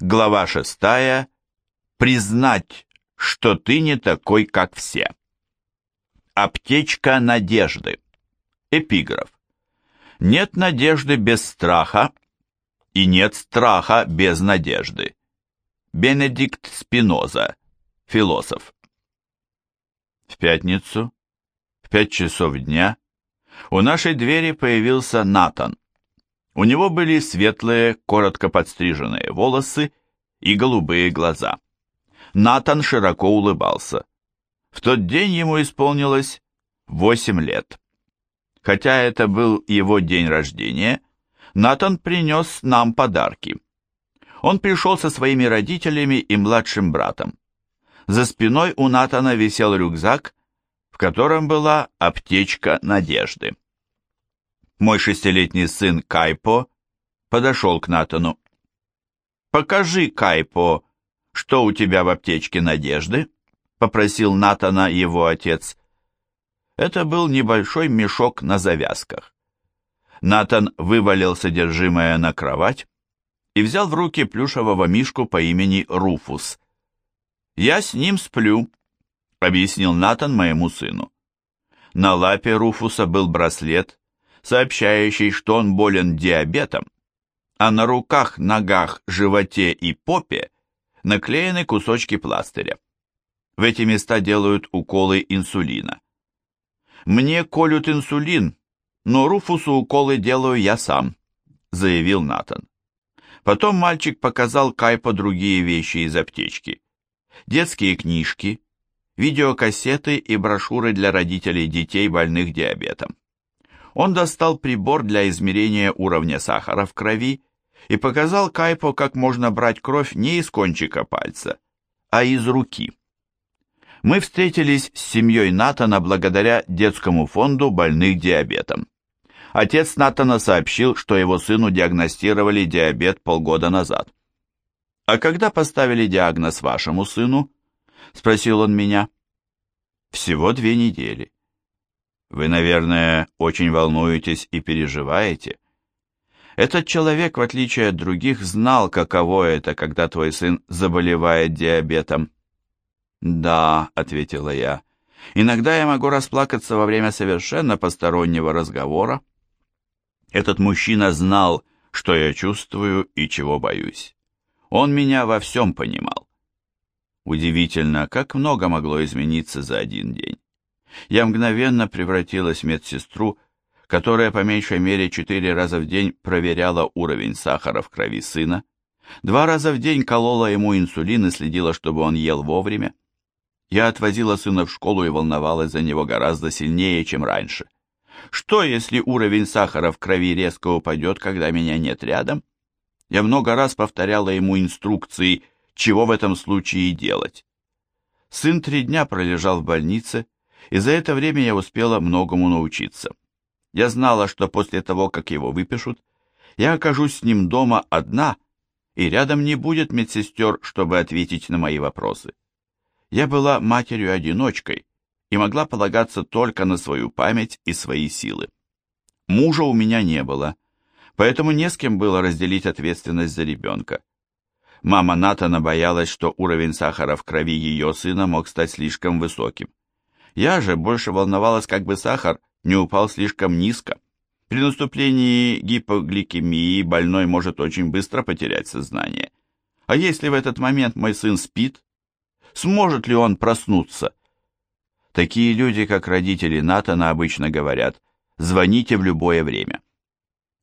Глава шестая. Признать, что ты не такой, как все. Аптечка надежды. Эпиграф. Нет надежды без страха, и нет страха без надежды. Бенедикт Спиноза, философ. В пятницу, в пять часов дня, у нашей двери появился Натан. У него были светлые, коротко подстриженные волосы и голубые глаза. Натан широко улыбался. В тот день ему исполнилось восемь лет. Хотя это был его день рождения, Натан принес нам подарки. Он пришел со своими родителями и младшим братом. За спиной у Натана висел рюкзак, в котором была аптечка надежды. Мой шестилетний сын Кайпо подошел к Натану. «Покажи, Кайпо, что у тебя в аптечке надежды?» — попросил Натана его отец. Это был небольшой мешок на завязках. Натан вывалил содержимое на кровать и взял в руки плюшевого мишку по имени Руфус. «Я с ним сплю», — объяснил Натан моему сыну. На лапе Руфуса был браслет, сообщающий, что он болен диабетом, а на руках, ногах, животе и попе наклеены кусочки пластыря. В эти места делают уколы инсулина. «Мне колют инсулин, но Руфусу уколы делаю я сам», — заявил Натан. Потом мальчик показал Кайпо другие вещи из аптечки. Детские книжки, видеокассеты и брошюры для родителей детей, больных диабетом. Он достал прибор для измерения уровня сахара в крови и показал Кайпо, как можно брать кровь не из кончика пальца, а из руки. Мы встретились с семьей Натана благодаря детскому фонду больных диабетом. Отец Натана сообщил, что его сыну диагностировали диабет полгода назад. «А когда поставили диагноз вашему сыну?» – спросил он меня. «Всего две недели. Вы, наверное, очень волнуетесь и переживаете. Этот человек, в отличие от других, знал, каково это, когда твой сын заболевает диабетом. «Да», — ответила я, — «иногда я могу расплакаться во время совершенно постороннего разговора». Этот мужчина знал, что я чувствую и чего боюсь. Он меня во всем понимал. Удивительно, как много могло измениться за один день я мгновенно превратилась в медсестру, которая по меньшей мере четыре раза в день проверяла уровень сахара в крови сына, два раза в день колола ему инсулин и следила, чтобы он ел вовремя. Я отвозила сына в школу и волновалась за него гораздо сильнее, чем раньше. Что, если уровень сахара в крови резко упадет, когда меня нет рядом? Я много раз повторяла ему инструкции, чего в этом случае делать. Сын три дня пролежал в больнице, и за это время я успела многому научиться. Я знала, что после того, как его выпишут, я окажусь с ним дома одна, и рядом не будет медсестер, чтобы ответить на мои вопросы. Я была матерью-одиночкой и могла полагаться только на свою память и свои силы. Мужа у меня не было, поэтому не с кем было разделить ответственность за ребенка. Мама Натана боялась, что уровень сахара в крови ее сына мог стать слишком высоким. Я же больше волновалась, как бы сахар не упал слишком низко. При наступлении гипогликемии больной может очень быстро потерять сознание. А если в этот момент мой сын спит, сможет ли он проснуться? Такие люди, как родители Натана, обычно говорят «звоните в любое время».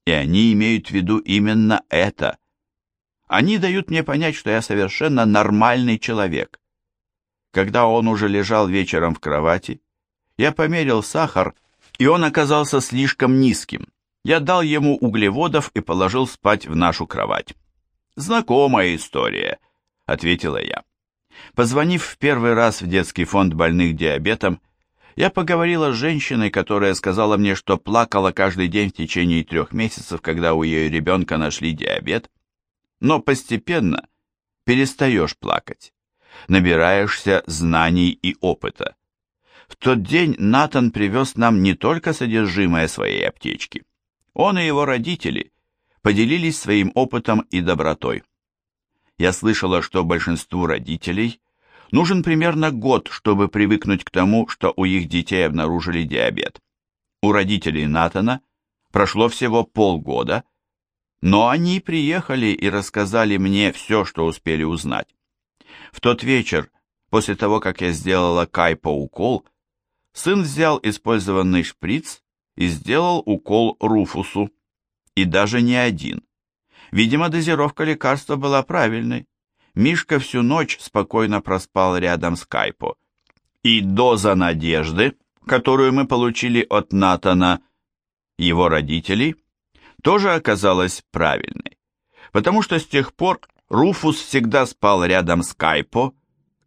И они имеют в виду именно это. Они дают мне понять, что я совершенно нормальный человек. Когда он уже лежал вечером в кровати, я померил сахар, и он оказался слишком низким. Я дал ему углеводов и положил спать в нашу кровать. «Знакомая история», — ответила я. Позвонив в первый раз в детский фонд больных диабетом, я поговорила с женщиной, которая сказала мне, что плакала каждый день в течение трех месяцев, когда у ее ребенка нашли диабет, но постепенно перестаешь плакать набираешься знаний и опыта. В тот день Натан привез нам не только содержимое своей аптечки. Он и его родители поделились своим опытом и добротой. Я слышала, что большинству родителей нужен примерно год, чтобы привыкнуть к тому, что у их детей обнаружили диабет. У родителей Натана прошло всего полгода, но они приехали и рассказали мне все, что успели узнать. В тот вечер, после того, как я сделала Кайпо укол, сын взял использованный шприц и сделал укол Руфусу. И даже не один. Видимо, дозировка лекарства была правильной. Мишка всю ночь спокойно проспал рядом с Кайпо. И доза надежды, которую мы получили от Натана, его родителей, тоже оказалась правильной. Потому что с тех пор Руфус всегда спал рядом с Кайпо,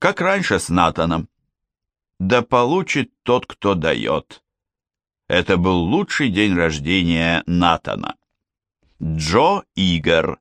как раньше с Натаном. Да получит тот, кто дает. Это был лучший день рождения Натана. Джо Игор